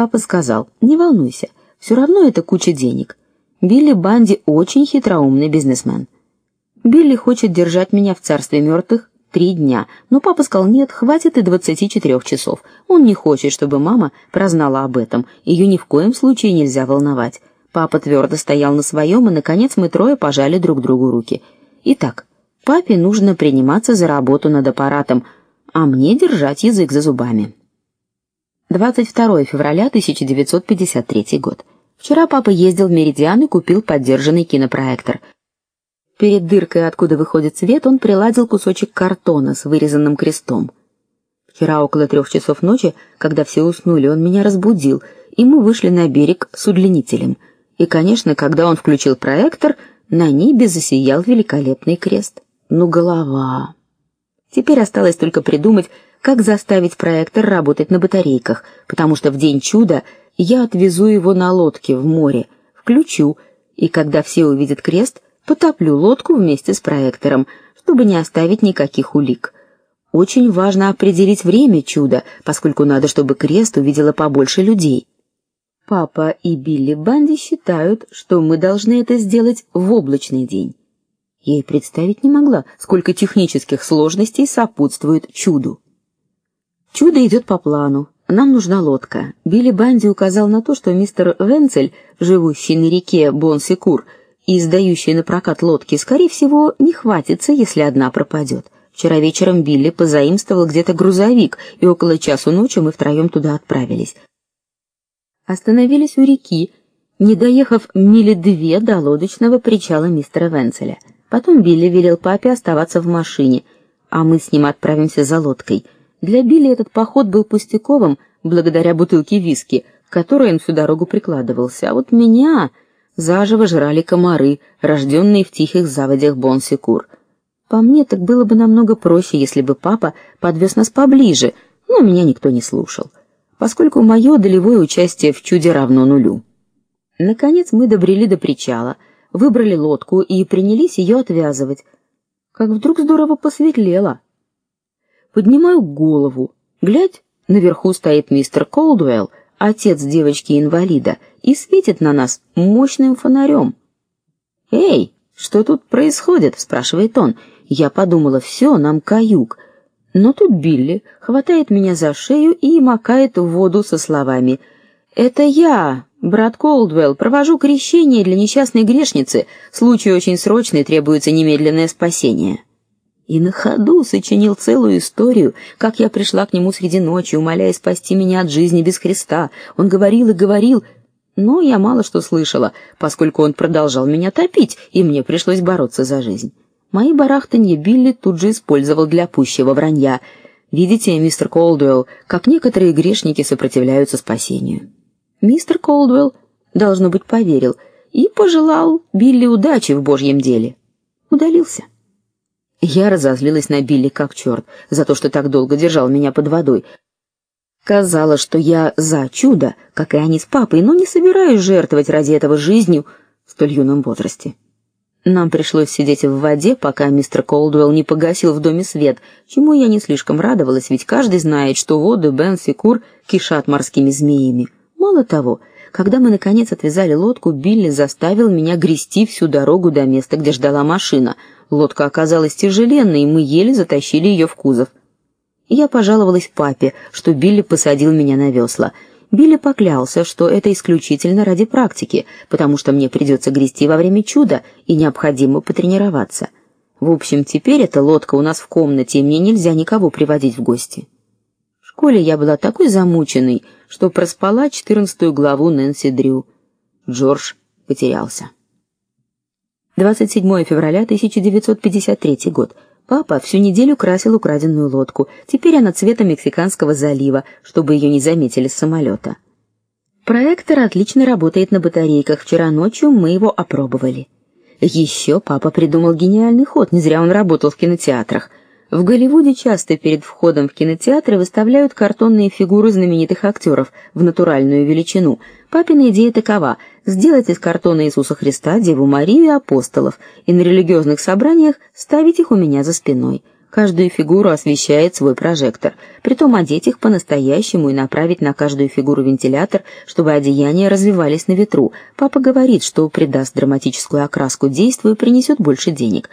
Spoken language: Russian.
Папа сказал: "Не волнуйся, все равно это куча денег. Билли Банди очень хитроумный бизнесмен. Билли хочет держать меня в царстве мертвых три дня, но папа сказал: "Нет, хватит и двадцати четырех часов". Он не хочет, чтобы мама прознала об этом. Ее ни в коем случае нельзя волновать. Папа твердо стоял на своем, и наконец мы трое пожали друг другу руки. Итак, папе нужно приниматься за работу над аппаратом, а мне держать язык за зубами. 22 февраля 1953 год. Вчера папа ездил в Меридиан и купил подержанный кинопроектор. Перед дыркой, откуда выходит свет, он приладил кусочек картона с вырезанным крестом. Вчера около трех часов ночи, когда все уснули, он меня разбудил, и мы вышли на берег с удлинителем. И, конечно, когда он включил проектор, на небе засиял великолепный крест. Ну голова. Теперь осталось только придумать, как заставить проектор работать на батарейках, потому что в день чуда я отвезу его на лодке в море, включу, и когда все увидят крест, потоплю лодку вместе с проектором, чтобы не оставить никаких улик. Очень важно определить время чуда, поскольку надо, чтобы крест увидело побольше людей. Папа и Билли Банди считают, что мы должны это сделать в облачный день. Я и представить не могла, сколько технических сложностей сопутствует чуду. Чудо идет по плану. Нам нужна лодка. Билли Банди указал на то, что мистер Венцель, живущий на реке Бонсекур и издающий на прокат лодки, скорее всего, не хватится, если одна пропадет. Вчера вечером Билли позаимствовал где-то грузовик, и около часу ночи мы втроем туда отправились остановились у реки, не доехав мили две до лодочного причала мистера Венцеля. Потом Билли велел папе оставаться в машине, а мы с ним отправимся за лодкой. Для Билли этот поход был пустяковым, благодаря бутылке виски, к которой он всю дорогу прикладывался. А вот меня заживо жрали комары, рожденные в тихих заводях Бонсекур. По мне, так было бы намного проще, если бы папа подвез нас поближе, но меня никто не слушал поскольку мое долевое участие в чуде равно нулю. Наконец мы добрели до причала, выбрали лодку и принялись ее отвязывать. Как вдруг здорово посветлело. Поднимаю голову. Глядь, наверху стоит мистер Колдуэлл, отец девочки-инвалида, и светит на нас мощным фонарем. "Эй, что тут происходит?" спрашивает он. Я подумала: все, нам каюк. Но тут Билли хватает меня за шею и макает в воду со словами: "Это я, брат Колдвелл, провожу крещение для несчастной грешницы. Случай очень срочный, требуется немедленное спасение". И на ходу сочинил целую историю, как я пришла к нему среди ночи, умоляя спасти меня от жизни без Христа. Он говорил и говорил, но я мало что слышала, поскольку он продолжал меня топить, и мне пришлось бороться за жизнь. Мои барахтанье Билли тут же использовал для пущего вранья. Видите, мистер Колдуэлл, как некоторые грешники сопротивляются спасению. Мистер Колдуэлл должно быть поверил и пожелал Билли удачи в Божьем деле. Удалился. Я разозлилась на Билли как черт за то, что так долго держал меня под водой. Казалось, что я за чудо, как и они с папой, но не собираюсь жертвовать ради этого жизнью в столь юном возрасте. Нам пришлось сидеть в воде, пока мистер Колдуэлл не погасил в доме свет, чему я не слишком радовалась, ведь каждый знает, что воды Бенсикур кишат морскими змеями. Мало того, когда мы наконец отвязали лодку, Билли заставил меня грести всю дорогу до места, где ждала машина. Лодка оказалась тяжеленной, и мы еле затащили ее в кузов. Я пожаловалась папе, что Билли посадил меня на весла. Билли поклялся, что это исключительно ради практики, потому что мне придется грести во время чуда и необходимо потренироваться. В общем, теперь эта лодка у нас в комнате, и мне нельзя никого приводить в гости. Школе я была такой замученной, что проспала четырнадцатую главу Нэнси Дрю. Джордж потерялся. 27 февраля 1953 год. Папа всю неделю красил украденную лодку. Теперь она цвета Мексиканского залива, чтобы ее не заметили с самолета. Проектор отлично работает на батарейках. Вчера ночью мы его опробовали. Еще папа придумал гениальный ход, не зря он работал в кинотеатрах. В Голливуде часто перед входом в кинотеатры выставляют картонные фигуры знаменитых актеров в натуральную величину. Папина идея такова: сделать из картона Иисуса Христа, Деву Марию и апостолов, и на религиозных собраниях ставить их у меня за спиной. Каждую фигуру освещает свой прожектор. Притом одеть их по-настоящему и направить на каждую фигуру вентилятор, чтобы одеяния развивались на ветру. Папа говорит, что придаст драматическую окраску действию и принесет больше денег.